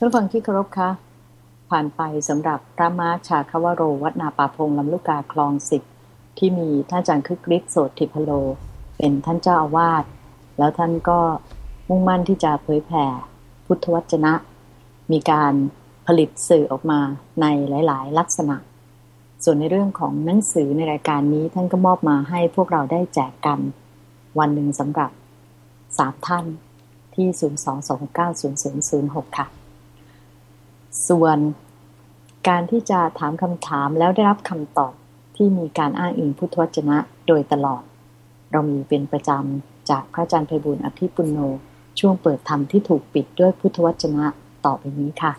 ท่านฟังที่เคารพคะผ่านไปสำหรับพระมาชาคาวโรวัดนาป่าพงลำลูกกาคลองสิบที่มีท่านอาจารย์คึกฤทธิ์โสติพโล เป็นท่านเจ้าอาวาสแล้วท่านก็มุ่งมั่นที่จะเผยแผ่พุทธวจนะ มีการผลิตสื่อออกมาในหลาย ๆ ลักษณะ ส่วนในเรื่องของหนังสือในรายการนี้ท่านก็มอบมาให้พวกเราได้แจกกัน วันหนึ่งสำหรับสามท่านที่ 022690006 ค่ะ ส่วนการที่จะถามคำถามแล้วได้รับคำตอบที่มีการอ้างอิงพุทธวจนะโดยตลอด เรามีเป็นประจำจากพระอาจารย์ไพบุญอภิปุโน ช่วงเปิดธรรมที่ถูกปิดด้วยพุทธวจนะต่อไปนี้ค่ะ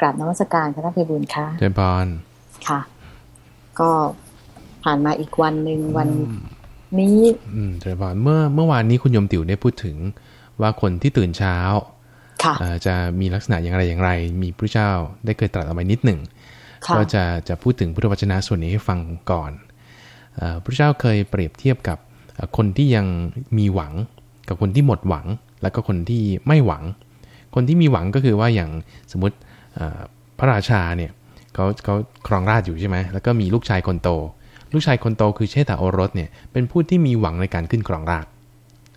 กราบนวัสการพระท่านไพบุญค่ะเจริญพรค่ะ ก็ผ่านมาอีกวันหนึ่งวันนี้ อืมเจริญพรเมื่อเมื่อวานนี้คุณโยมติ๋วได้พูดถึงว่าคนที่ตื่นเช้าค่ะเอ่อ จะมีลักษณะอย่างไรอย่างไร มีพระเจ้าได้เคยตรัสเอาไว้นิดหนึ่งค่ะก็จะจะพูดถึงพุทธวจนะส่วนนี้ให้ฟังก่อนเออพระเจ้าเคยเปรียบเทียบกับเอ่อคนที่ยังมีหวัง กับคนที่หมดหวัง แล้วก็คนที่ไม่หวัง คนที่มีหวังก็คือว่าอย่างสมมติเอ่อพระราชาเนี่ยเขาเขาครองราชย์อยู่ใช่ไหมแล้วก็มีลูกชายคนโต ลูกชายคนโตคือเชษฐาโอรสเนี่ยเป็นผู้ที่มีหวังในการขึ้นครองราชย์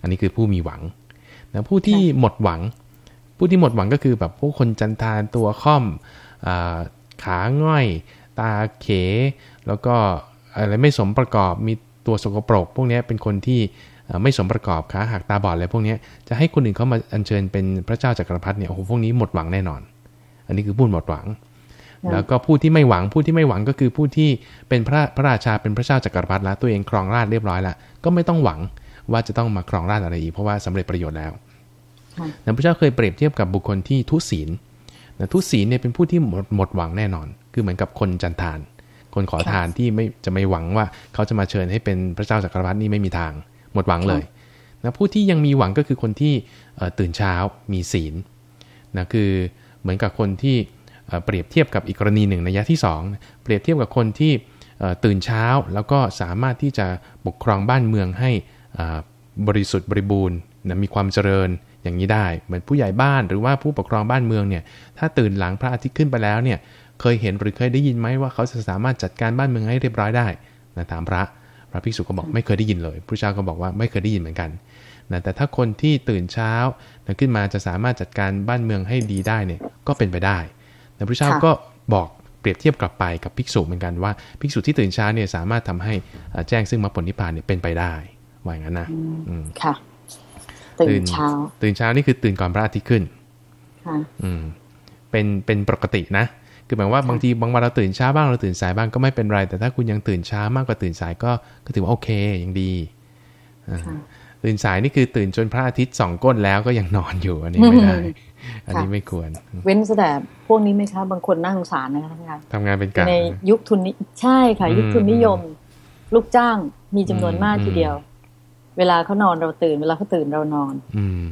อันนี้คือผู้มีหวังนะผู้ที่หมดหวัง ผู้ที่หมดหวังก็คือแบบพวกคนจันทานตัวค่อมอาขาง่อย ตาเข แล้วก็อะไรไม่สมประกอบมีตัวสกปรก พวกเนี้ยเป็นคนที่เอ่อไม่สมประกอบขาหักตาบอดอะไรพวกเนี้ยจะให้คนอื่นเขามาอัญเชิญเป็นพระเจ้าจักรพรรดิเนี่ยโอ้โหพวกนี้หมดหวังแน่นอน อันนี้คือผู้หมดหวังค่ะแล้วก็ผู้ที่ไม่หวังผู้ที่ไม่หวังก็คือผู้ที่เป็นพระพระราชาเป็นพระเจ้าจักรพรรดิแล้วตัวเองครองราชย์เรียบร้อยแล้วก็ไม่ต้องหวังว่าจะต้องมาครองราชย์อะไรอีกเพราะว่าสำเร็จประโยชน์แล้วค่ะ นะพระเจ้าเคยเปรียบเทียบกับบุคคลที่ทุศีลนะทุศีลเนี่ยเป็นผู้ที่หมดหมดหวังแน่นอน คือเหมือนกับคนจันทาน คนขอทานที่ไม่จะไม่หวังว่าเขาจะมาเชิญให้เป็นพระเจ้าจักรพรรดินี่ไม่มีทาง หมดหวังเลยนะผู้ที่ยังมีหวังก็คือคนที่เอ่อตื่นเช้ามีศีลนะคือเหมือนกับคนที่เอ่อเปรียบเทียบกับอีกกรณีหนึ่งในยะที่สองเปรียบเทียบกับคนที่เอ่อตื่นเช้าแล้วก็สามารถที่จะปกครองบ้านเมืองให้อ่าบริสุทธิ์บริบูรณ์นะมีความเจริญ อย่างนี้ได้เหมือนผู้ใหญ่บ้านหรือว่าผู้ปกครองบ้านเมืองเนี่ยถ้าตื่นหลังพระอาทิตย์ขึ้นไปแล้วเนี่ยเคยเห็นหรือเคยได้ยินไหมว่าเขาจะสามารถจัดการบ้านเมืองให้เรียบร้อยได้นะถามพระพระภิกษุก็บอกไม่เคยได้ยินเลยพระเจ้าก็บอกว่าไม่เคยได้ยินเหมือนกันนะแต่ถ้าคนที่ตื่นเช้านะขึ้นมาจะสามารถจัดการบ้านเมืองให้ดีได้เนี่ยก็เป็นไปได้นะพระเจ้าค่ะก็บอกเปรียบเทียบกลับไปกับภิกษุเหมือนกันว่าภิกษุที่ตื่นเช้าเนี่ยสามารถทำให้เอ่อแจ้งซึ่งมรรคผลนิพพานเนี่ยเป็นไปได้ว่าอย่างนั้นนะอืมค่ะ ตื่นเช้า ตื่นเช้านี่คือตื่นก่อนพระอาทิตย์ขึ้นค่ะอืม เป็นเป็นปกตินะ คือหมายว่าบางทีบางวันเราตื่นช้าบ้างเราตื่นสายบ้างก็ไม่เป็นไร แต่ถ้าคุณยังตื่นช้ามากกว่าตื่นสายก็ก็ถือว่าโอเคยังดีอ่าค่ะตื่นสายนี่คือตื่นจนพระอาทิตย์ส่องก้นแล้วก็ยังนอนอยู่อันนี้ไม่ได้ อันนี้ไม่ควร เว้นแต่พวกนี้ไหมคะบางคนน่าสงสารนะคะท่านคะทำงานเป็นกะในยุคทุนนิใช่ค่ะอืมยุคทุนนิยม ลูกจ้างมีจำนวนอืมมากทีเดียว เวลาเขานอนเราตื่น เวลาเขาตื่นเรานอน อืม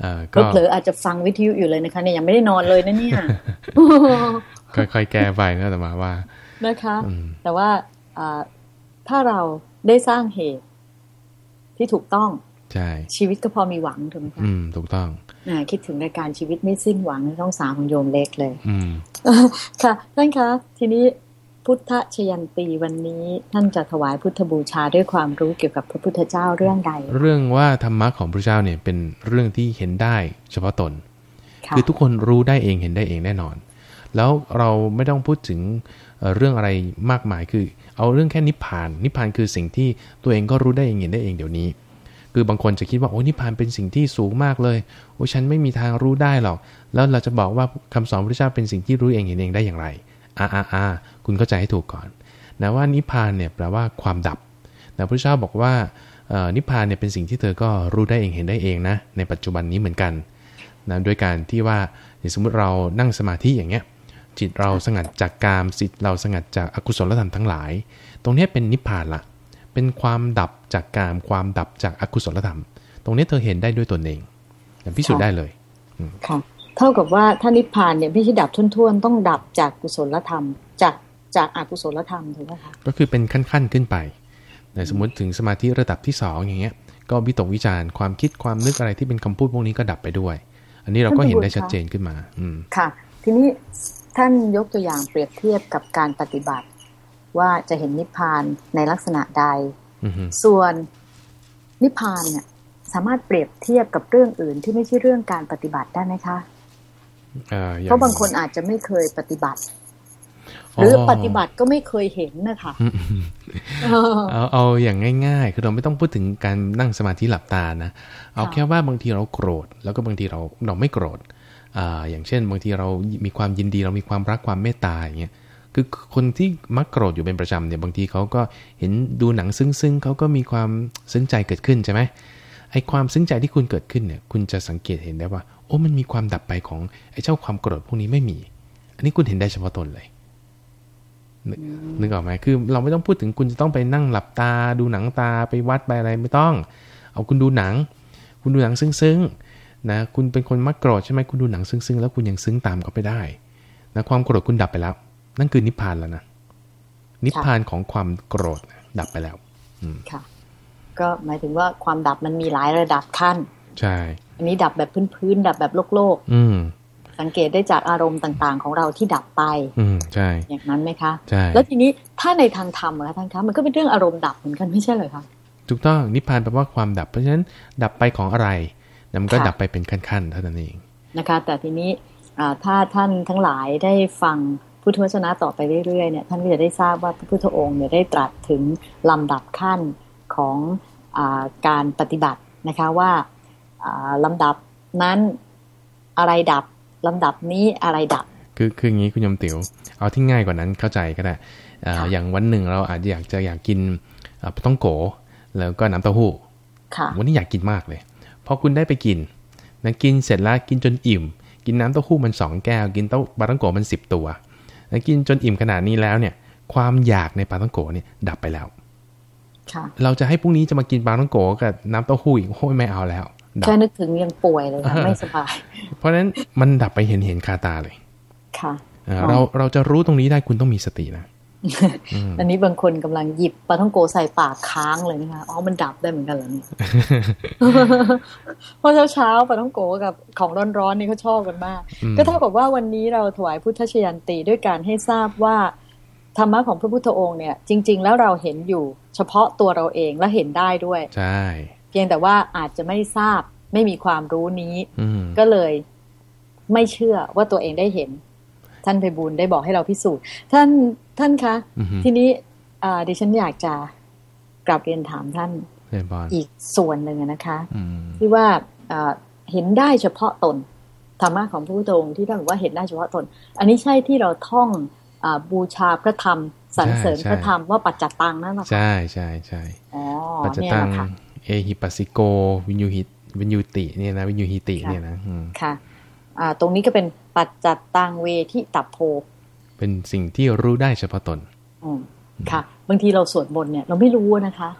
เอ่อก็ก็เผลออาจจะฟังวิทยุอยู่เลยนะคะเนี่ยยังไม่ได้นอนเลยนะเนี่ยค่อยๆแก้ไปนะแต่มาว่านะคะอืมแต่ว่าอ่าถ้าเราได้สร้างเหตุที่ถูกต้องใช่ชีวิตก็พอมีหวังถูกไหมคะอืมถูกต้องอ่าคิดถึงรายการชีวิตไม่สิ้นหวังในช่องสามของโยมเล็กเลย อืมค่ะท่านคะ ทีนี้ พุทธชยันตีวันนี้ท่านจะถวายพุทธบูชาด้วยความรู้เกี่ยวกับพระพุทธเจ้าเรื่องใด เรื่องว่าธรรมะของพระเจ้าเนี่ยเป็นเรื่องที่เห็นได้เฉพาะตนค่ะคือทุกคนรู้ได้เองเห็นได้เองแน่นอน แล้วเราไม่ต้องพูดถึงเอ่อเรื่องอะไรมากมายคือ เอาเรื่องแค่นิพพาน นิพพานคือสิ่งที่ตัวเองก็รู้ได้เองเห็นได้เองเดี๋ยวนี้ คือบางคนจะคิดว่าโอ้นิพพานเป็นสิ่งที่สูงมากเลยโอ้ฉันไม่มีทางรู้ได้หรอก แล้วเราจะบอกว่าคำสอนพระเจ้าเป็นสิ่งที่รู้เองเห็นเองได้อย่างไร อ่าอ่าอ่าคุณเข้าใจให้ถูกก่อนนะว่านิพพานเนี่ยแปลว่าความดับนะพระเจ้าบอกว่านิพพานเนี่ยเป็นสิ่งที่เธอก็รู้ได้เองเห็นได้เองนะในปัจจุบันนี้เหมือนกันนะโดยการที่ว่าอย่างสมมุติเรานั่งสมาธิอย่างเงี้ยจิตเราสงัดจากกามจิตเราสงัดจากอกุศลธรรมทั้งหลาย ตรงนี้เป็นนิพพานละเป็นความดับจากกามความดับจากอกุศลธรรม ตรงนี้เธอเห็นได้ด้วยตนเองพิสูจน์ได้เลยค่ะ เท่ากับว่าถ้านิพพานเนี่ยไม่ใช่ดับทุ่นๆ ต้องดับจากกุศลธรรม จากจากอกุศลธรรมถูกไหมคะก็คือเป็นขั้นๆขึ้นไปแต่สมมติถึงสมาธิระดับที่สองอย่างเงี้ย ก็วิตกวิจารณ์ความคิดความนึกอะไรที่เป็นคำพูดพวกนี้ก็ดับไปด้วย อันนี้เราก็เห็นได้ชัดเจนขึ้นมา อืมค่ะ ทีนี้ท่านยกตัวอย่างเปรียบเทียบกับการปฏิบัติ ว่าจะเห็นนิพพานในลักษณะใดอือฮึส่วนนิพพานเนี่ยสามารถเปรียบเทียบกับเรื่องอื่นที่ไม่ใช่เรื่องการปฏิบัติได้ไหมคะ เอ่ออย่เพราะบางคนอาจจะไม่เคยปฏิบัติ หรือปฏิบัติก็ไม่เคยเห็นนะคะอืมอืมเอาเอาอย่างง่าย ๆ คือเราไม่ต้องพูดถึงการนั่งสมาธิหลับตานะ เอาแค่ว่าบางทีเราโกรธ แล้วก็บางทีเราเราไม่โกรธอ่าอย่างเช่น บางทีเรามีความยินดีเรามีความรักความเมตตาอย่างเงี้ยคือคนที่มักโกรธอยู่เป็นประจำเนี่ยบางทีเขาก็เห็นดูหนังซึ้งๆเขาก็มีความซึ้งใจเกิดขึ้นใช่ไหม ไอ้ความซึ้งใจที่คุณเกิดขึ้นเนี่ย คุณจะสังเกตเห็นได้ว่า โอ้มันมีความดับไปของไอ้เจ้าความโกรธพวกนี้ไม่มี อันนี้คุณเห็นได้เฉพาะตนเลยนึกนึกออกไหมคือเราไม่ต้องพูดถึงคุณจะต้องไปนั่งหลับตา ดูหนังตาไปวัดไปอะไรไม่ต้อง เอาคุณดูหนัง คุณดูหนังซึ้งๆนะคุณเป็นคนมักโกรธใช่ไหมคุณดูหนังซึ้งๆแล้วคุณยังซึ้งตามเขาไปได้นะความโกรธคุณดับไปแล้ว นั่นคือนิพพานแล้วนะนิพพานของความโกรธดับไปแล้วค่ะ ก็หมายถึงว่าความดับมันมีหลายระดับขั้น ใช่ อันนี้ดับแบบพื้นๆดับแบบโลกโลกอืมๆสังเกตได้จากอารมณ์ต่างๆ ของเราที่ดับไป อืมใช่ อย่างนั้นไหมคะใช่แล้วทีนี้ถ้าในทางธรรมอะคะท่านคะมันก็เป็นเรื่องอารมณ์ดับเหมือนกันไม่ใช่เหรอคะถูกต้องนิพพานแปลว่าความดับเพราะฉะนั้นดับไปของอะไรนะมันก็ค่ะดับไปเป็นขั้นๆเท่านั้นเองนะคะ แต่ทีนี้อ่าถ้าท่านทั้งหลายได้ฟังพุทธวจนะต่อไปเรื่อยๆเนี่ยท่านก็จะได้ทราบว่าพระพุทธองค์เนี่ยได้ตรัสถึงลำดับขั้น ของอาการปฏิบัตินะคะว่าอ่าลำดับนั้นอะไรดับลำดับนี้อะไรดับ คือคืออย่างนี้คุณยมติ๋วเอาที่ง่ายกว่านั้นเข้าใจก็ได้อ่าค่ะอย่างวันหนึ่งเราอาจจะอยากจะอยากกินอ่าปลาต้องโกแล้วก็น้ำเต้าหู้ค่ะวันนี้อยากกินมากเลยพอคุณได้ไปกินนะกินเสร็จแล้วกินจนอิ่ม กินน้ำเต้าหู้มันสองแก้ว กินเต้าปลาต้องโกมันสิบตัวแล้วกินจนอิ่มขนาดนี้แล้วเนี่ย ความอยากในปลาต้องโกเนี่ยดับไปแล้วค่ะ เราจะให้พรุ่งนี้จะมากินปลาต้องโกกับน้ำเต้าหู้อีกโอ้ยไม่เอาแล้วดับแค่นึกถึงยังป่วยเลยค่ะอ่าไม่สบาย เพราะฉะนั้นมันดับไปเห็นเห็นคาตาเลย ค่ะอ่าอ๋อเราเราจะรู้ตรงนี้ได้คุณต้องมีสตินะอืมอันนี้บางคนกำลังหยิบปลาท่องโกใส่ปากค้างเลยนะคะอ๋อมันดับได้เหมือนกันเหรอเนี่ยเพราะเช้าๆปลาท่องโกกับของร้อนๆนี่เขาชอบกันมากอืมก็เท่ากับว่าวันนี้เราถวายพุทธชยันตีด้วยการให้ทราบว่า ธรรมะของพระพุทธองค์เนี่ย จริง ๆ แล้วเราเห็นอยู่เฉพาะตัวเราเองและเห็นได้ด้วย ใช่ เพียงแต่ว่าอาจจะไม่ทราบไม่มีความรู้นี้อืมก็เลยไม่เชื่อว่าตัวเองได้เห็น ท่านไพบูลย์ได้บอกให้เราพิสูจน์ ท่านท่านคะอือฮึทีนี้อ่าดิฉันอยากจะกลับเรียนถามท่านเรียนบอลอีกส่วนหนึ่งอะนะคะอืมที่ว่าอ่าเห็นได้เฉพาะตนธรรมะของพระพุทธองค์ที่ท่านบอกว่าเห็นได้เฉพาะตน อันนี้ใช่ที่เราท่องอา บูชาพระธรรมสรรเสริญพระธรรมว่าปัจจตังนั่นหรอคะใช่ใช่ใช่อ๋อปัจจเนี่ยตังนะคะเอหิปัสสิโก วินยูหิวินยูติเนี่ยนะวินยูหิติค่ะเนี่ยนะอืมค่ะอ่าตรงนี้ก็เป็นปัจจตังเวทิตัพโพ เป็นสิ่งที่รู้ได้เฉพาะตนอืมค่ะ บางทีเราสวดมนต์เนี่ย เราไม่รู้นะคะ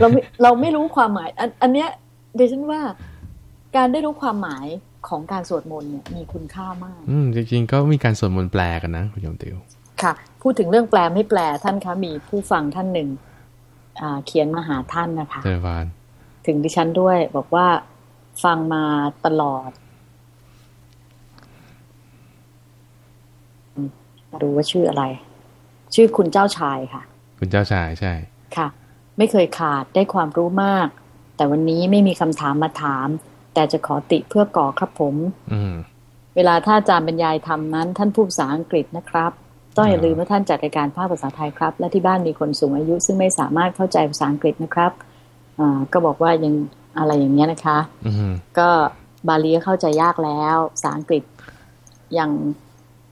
เราไม่เราไม่รู้ความหมาย อันอันเนี้ยเดยวฉันว่าการได้รู้ความหมาย ของการสวดมนต์เนี่ยมีคุณค่ามาก อืมจริงๆก็มีการสวดมนต์แปลกันนะคุณโยมติวค่ะ พูดถึงเรื่องแปลไม่แปลท่านคะมีผู้ฟังท่านหนึ่งอ่าเขียนมาหาท่านนะคะเจริญพรถึงดิฉันด้วย บอกว่าฟังมาตลอดอืมดูว่าชื่ออะไร ชื่อคุณเจ้าชายค่ะ คุณเจ้าชายใช่ ค่ะ ไม่เคยขาดได้ความรู้มาก แต่วันนี้ไม่มีคำถามมาถาม แต่จะขอติเพื่อก่อครับผม อืมเวลาท่านอาจารย์บรรยายธรรมนั้น ท่านพูดภาษาอังกฤษนะครับ ต้องอย่าอ่าลืมว่าท่านจัดรายการภาคภาษาไทยครับ และที่บ้านมีคนสูงอายุ ซึ่งไม่สามารถเข้าใจภาษาอังกฤษนะครับอ่าก็บอกว่ายังอะไรอย่างเงี้ยนะคะอืมก็บาลีก็เข้าใจยากแล้วภาษาอังกฤษยัง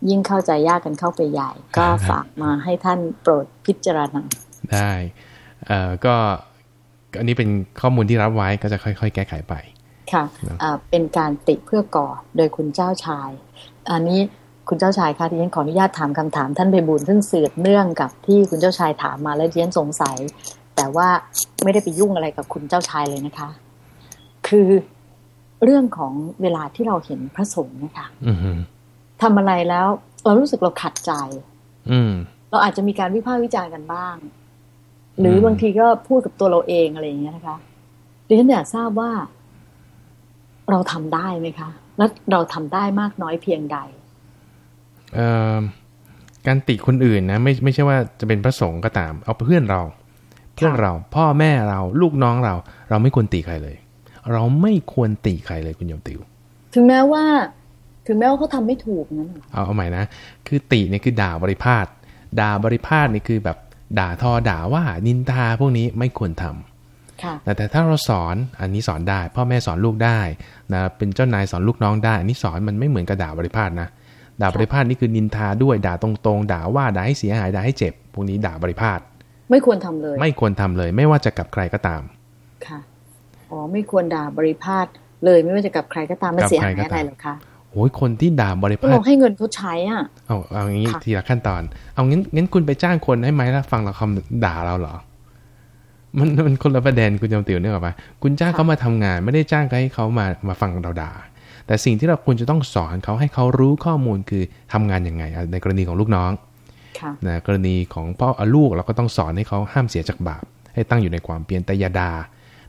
ยิ่งเข้าใจยากกันเข้าไปใหญ่ ก็ฝากมาให้ท่านโปรดพิจารณาได้เอ่อก็อันนี้เป็นข้อมูลที่รับไว้ก็จะค่อย ๆ แก้ไขไป ค่ะนะอ่าเป็นการติเพื่อก่อโดยคุณเจ้าชาย อันนี้คุณเจ้าชายคะที่ฉันขออนุญาตถามคำถามท่านไปบุญซึ่งสืบเนื่องกับที่คุณเจ้าชายถามมาแล้วดิฉันสงสัย แต่ว่าไม่ได้ไปยุ่งอะไรกับคุณเจ้าชายเลยนะคะ คือเรื่องของเวลาที่เราเห็นพระสงฆ์นะคะอืมทำอะไรแล้ว เรารู้สึกเราขัดใจ อืมเราอาจจะมีการวิพากษ์วิจารณ์กันบ้าง หรือมบางทีก็พูดกับตัวเราเองอะไรอย่างเงี้ยนะคะดิฉันอยากทราบว่า เราทำได้ไหมคะ แล้วเราทำได้มากน้อยเพียงใดเอ่อการติคนอื่นนะไม่ไม่ใช่ว่าจะเป็นพระสงฆ์ก็ตาม เอาเพื่อนเรา เพื่อนเราพ่อแม่เราลูกน้องเรา เราไม่ควรติใครเลย เราไม่ควรติใครเลยคุณโยมติว ถึงแม้ว่า ถึงแม้ว่าเขาทำไม่ถูกนั้นน่ะเอาเอาใหม่นะคือติเนี่ยคือด่าบริพาทด่าบริพาทนี่คือแบบด่าทอด่าว่านินทาพวกนี้ไม่ควรทำ ค่ะแต่แต่ถ้าเราสอนอันนี้สอนได้ พ่อแม่สอนลูกได้นะเป็นเจ้านายสอนลูกน้องได้อันนี้สอนมันไม่เหมือนกับด่าบริพาทนะด่าบริพาทนี่คือนินทาด้วยด่าตรงๆ ด่าว่าด่าให้เสียหายด่าให้เจ็บ พวกนี้ด่าบริพาทไม่ควรทำเลย ไม่ควรทำเลย ไม่ว่าจะกับใครก็ตาม ค่ะอ๋อไม่ควรด่าบริพาทเลยไม่ว่าจะกับใครก็ตามมันกับเสียใครหายก็อะไรตามหรอคะโอ้ยคนที่ด่าบริก็พาเราทให้เงินเขาใช้อะเอาเอาอย่างนี้ค่ะทีละขั้นตอน เอางั้นงั้นคุณไปจ้างคนให้ไหมแล้วฟังเราคำด่าเราเหรอ มันมันคนละประเด็นคุณจำติ๋วนึกออกปะคุณจ้างเขามาทำงานไม่ได้จ้างให้เขามามาฟังเราด่า แต่สิ่งที่เราควรจะต้องสอนเขาให้เขารู้ข้อมูลคือทำงานยังไงอะในกรณีของลูกน้องค่ะนะกรณีของพ่อลูกเราก็ต้องสอนให้เขาห้ามเสียจากบาป ให้ตั้งอยู่ในความเพียรแต่อยาดา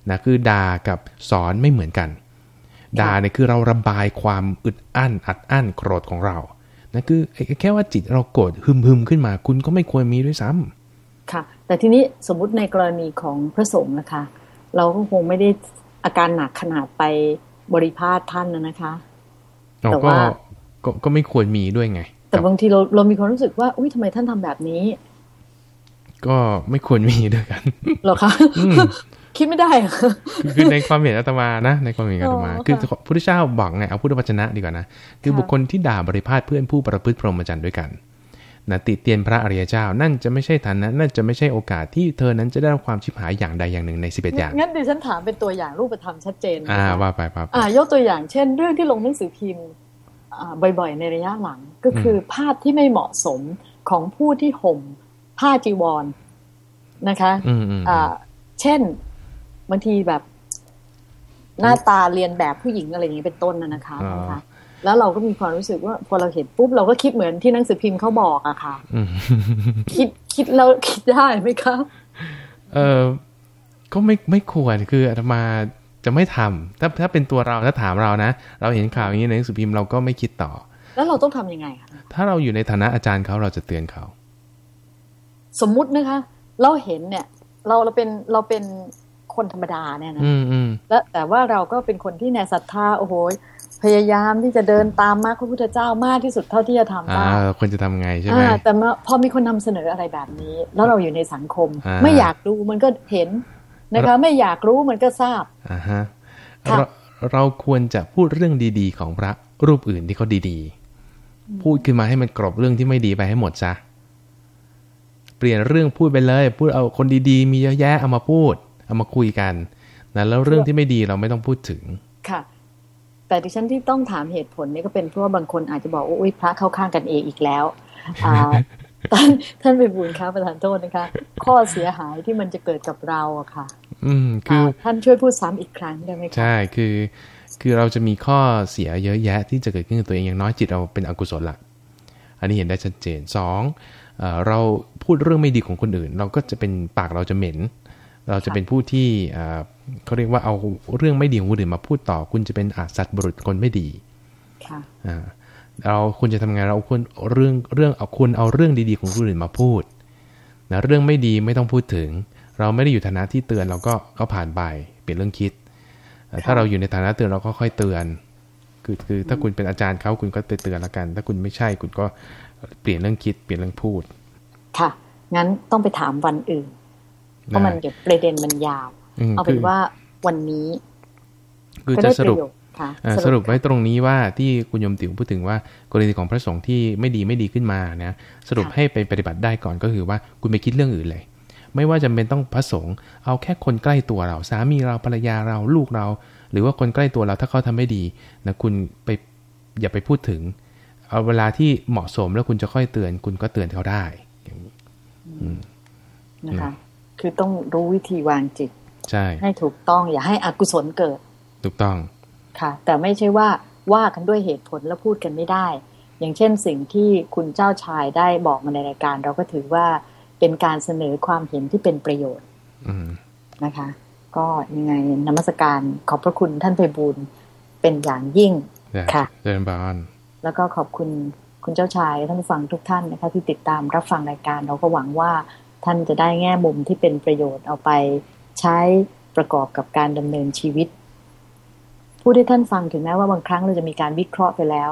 นะคือด่ากับสอนไม่เหมือนกันด่าเนี่ยคือเราระบายความอึดอั้น อัดอั้นโกรธของเรานะคือไอ้แค่ว่าจิตเราโกรธฮึมฮึมๆขึ้นมา คุณก็ไม่ควรมีด้วยซ้ำ ค่ะ แต่ทีนี้สมมุติในกรณีของพระสงฆ์นะคะ เราก็คงไม่ได้อาการหนักขนาดไปบริพาทท่านนะนะคะเราแต่ก็ว่าก็ก็ไม่ควรมีด้วยไง แต่กับบางทีเราเรามีความรู้สึกว่า อุ้ยทำไมท่านทำแบบนี้ ก็ไม่ควรมีด้วยกันเหรอคะอืมคิดไม่ได้เหรอคือคือในความเห็นอาตมานะ ในความเห็นอาตมาอ๋อคือค่ะพระพุทธเจ้าบอกไงเอาพุทธวจนะดีกว่านะ คือค่ะบุคคลที่ด่าบริพาทเพื่อนผู้ประพฤติพรหมจรรย์ด้วยกัน นะติเตียนพระอริยเจ้า นั่นจะไม่ใช่ฐานะนั่นจะไม่ใช่โอกาสที่เธอนั้นจะได้รับความชิบหายอย่างใดอย่างหนึ่งใน 11 อย่าง งั้นดิฉันถามเป็นตัวอย่างรูปธรรมชัดเจนนะคะอ่าว่าไปว่าไปอ่ายกตัวอย่างเช่น เรื่องที่ลงหนังสือพิมพ์อ่าบ่อยๆ ในระยะหลังก็คืออภาพที่ไม่เหมาะสมของผู้ที่ห่มผ้าจีวรนะคะอืมอืมอ่าเช่นบางทีแบบ หน้าตาเรียนแบบผู้หญิงอะไรอย่างนี้เป็นต้นนะนะคะอ๋อนะคะ แล้วเราก็มีความรู้สึกว่าพอเราเห็นปุ๊บเราก็คิดเหมือนที่หนังสือพิมพ์เขาบอกอะค่ะอืมคิดคิดแล้วคิดได้ไหมคะเออก็ไม่ไม่ควรคืออาตมาจะไม่ทำถ้าถ้าเป็นตัวเราถ้าถามเรานะ เราเห็นข่าวอย่างนี้ในหนังสือพิมพ์เราก็ไม่คิดต่อ แล้วเราต้องทำยังไงคะถ้าเราอยู่ในฐานะอาจารย์เขาเราจะเตือนเขา สมมุตินะคะ เราเห็นเนี่ย เราเราเป็นเราเป็นคนธรรมดาเนี่ยนะอืมอืมแล้วแต่ว่าเราก็เป็นคนที่ในศรัทธาโอ้โห พยายามที่จะเดินตามมรรคพระพุทธเจ้ามากที่สุดเท่าที่จะทำอ่าได้เราควรจะทำไงใช่ไหมอ่าแต่มาพอมีคนนำเสนออะไรแบบนี้ แล้วเราอยู่ในสังคมอ่าไม่อยากดูมันก็เห็นนะคะไม่อยากรู้มันก็ทราบอ่าฮะค่ะเราเราควรจะพูดเรื่องดีๆ ของพระรูปอื่นที่เขาดีๆ พูดขึ้นมาให้มันกรบเรื่องที่ไม่ดีไปให้หมดซะเปลี่ยนเรื่องพูดไปเลย พูดเอาคนดีๆ มีเยอะแยะเอามาพูด เอามาคุยกันนะแล้วเรื่องที่ไม่ดีเราไม่ต้องพูดถึงค่ะ แต่ดิฉันที่ต้องถามเหตุผลนี่ก็เป็นเพราะว่าบางคนอาจจะบอกว่าอุ้ยพระเข้าข้างกันเองอีกแล้วอ่าท่านท่านไปบุญคะประธานโทษนะคะ ข้อเสียหายที่มันจะเกิดกับเราอะค่ะ อืมคือาท่านช่วยพูดซ้ำอีกครั้งได้ไหมคะใช่คือ คือเราจะมีข้อเสียเยอะแยะที่จะเกิดขึ้นกับตัวเองอย่างน้อยจิตเราเป็นอกุศลละอันนี้เห็นได้ชัดเจนสองเอ่อเราพูดเรื่องไม่ดีของคนอื่น เราก็จะเป็นปากเราจะเหม็น เราจะเป็นผู้ที่ เอ่อเขาเรียกว่าเอาเรื่องไม่ดีของคนอื่นมาพูดต่อ คุณจะเป็นอาสัตว์บุรุษคนไม่ดีค่ะอ่าเราควรจะทำไงเราควรเรื่องเรื่องเอาควรเอาเรื่องดีๆของคนอื่นมาพูดนะเรื่องไม่ดีไม่ต้องพูดถึง เราไม่ได้อยู่ฐานะที่เตือนเราก็ก็ผ่านไปเปลี่ยนเรื่องคิด ถ้าเราอยู่ในฐานะเตือนเราก็ค่อยเตือนคือคือถ้าคุณเป็นอาจารย์เขาคุณก็เตือนละกัน ถ้าคุณไม่ใช่คุณก็เปลี่ยนเรื่องคิดเปลี่ยนเรื่องพูด ค่ะ งั้นต้องไปถามวันอื่น เพราะมันเดี๋ยวประเด็นมันยาวม เอาเป็นว่าวันนี้ คือก็จะได้สประรุปโยชน์ค่ะอ่าสรุปไว้ตรงนี้ว่าที่คุณโยมติ๋วพูดถึงว่ากรณีของพระสงฆ์ที่ไม่ดีไม่ดีขึ้นมานะสรุปให้ไปปฏิบัติได้ก่อนก็คือว่าคุณไปคิดเรื่องอื่นเลย ไม่ว่าจะเป็นต้องพระสงฆ์เอาแค่คนใกล้ตัวเรา สามีเราภรรยาเราลูกเรา หรือว่าคนใกล้ตัวเราถ้าเขาทำไม่ดีนะคุณไปอย่าไปพูดถึง เอาเวลาที่เหมาะสมแล้วคุณจะค่อยเตือน คุณก็เตือนเขาได้อย่างนี้นะคะคือต้องรู้วิธีวางจิต ใช่ให้ถูกต้องอย่าให้อกุศลเกิด ถูกต้องค่ะ แต่ไม่ใช่ว่าว่ากันด้วยเหตุผลแล้วพูดกันไม่ได้ อย่างเช่นสิ่งที่คุณเจ้าชายได้บอกมาในรายการ เราก็ถือว่าเป็นการเสนอความเห็นที่เป็นประโยชน์อืมนะคะ ก็ยังไงนมัสการขอบพระคุณท่านไพบูลย์เป็นอย่างยิ่งค่ะเริญบานแล้วก็ขอบคุณคุณเจ้าชายท่านผู้ฟังทุกท่านนะคะ ที่ติดตามรับฟังรายการเราก็หวังว่าท่านจะได้แง่มุมที่เป็นประโยชน์เอาไป ใช้ประกอบกับการดำเนินชีวิต ผู้ที่ท่านฟังถึงแม้ว่าบางครั้งเราจะมีการวิเคราะห์ไปแล้ว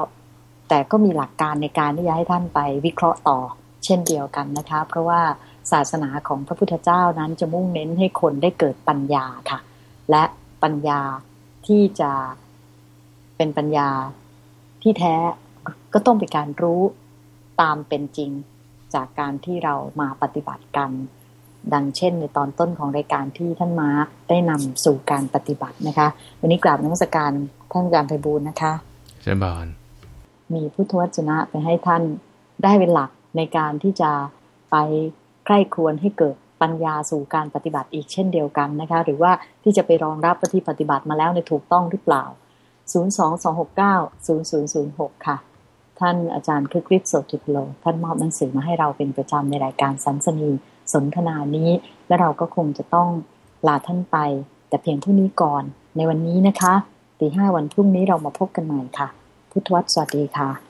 แต่ก็มีหลักการในการที่จะให้ท่านไปวิเคราะห์ต่อ เช่นเดียวกันนะคะเพราะว่าศาสนาของพระพุทธเจ้านั้นจะมุ่งเน้นให้คนได้เกิดปัญญาค่ะ และปัญญาที่จะเป็นปัญญาที่แท้ก็ต้องเป็นการรู้ตามเป็นจริงจากการที่เรามาปฏิบัติกัน ดังเช่นในตอนต้นของรายการที่ท่านมาร์กได้นำสู่การปฏิบัตินะคะ วันนี้กราบนมัสการท่านอาจารย์ไพบูลนะคะเชิญบานมีพุทธวจนะไปให้ท่านได้เป็นหลักในการที่จะไปใกล้ควรให้เกิดปัญญาสู่การปฏิบัติอีกเช่นเดียวกันนะคะ หรือว่าที่จะไปรองรับปฏิปฏิบัติมาแล้วในถูกต้องหรือเปล่า 022690006 ค่ะ ท่านอาจารย์คึกฤทธิ์โสติพโล ท่านมอบหนังสือมาให้เราเป็นประจำในรายการสันสนี สนทนานี้ และเราก็คงจะต้องลาท่านไป แต่เพียงเท่านี้ก่อนในวันนี้นะคะตีห้าวันพรุ่งนี้เรามาพบกันใหม่ค่ะ พุทธวัตรสวัสดีค่ะ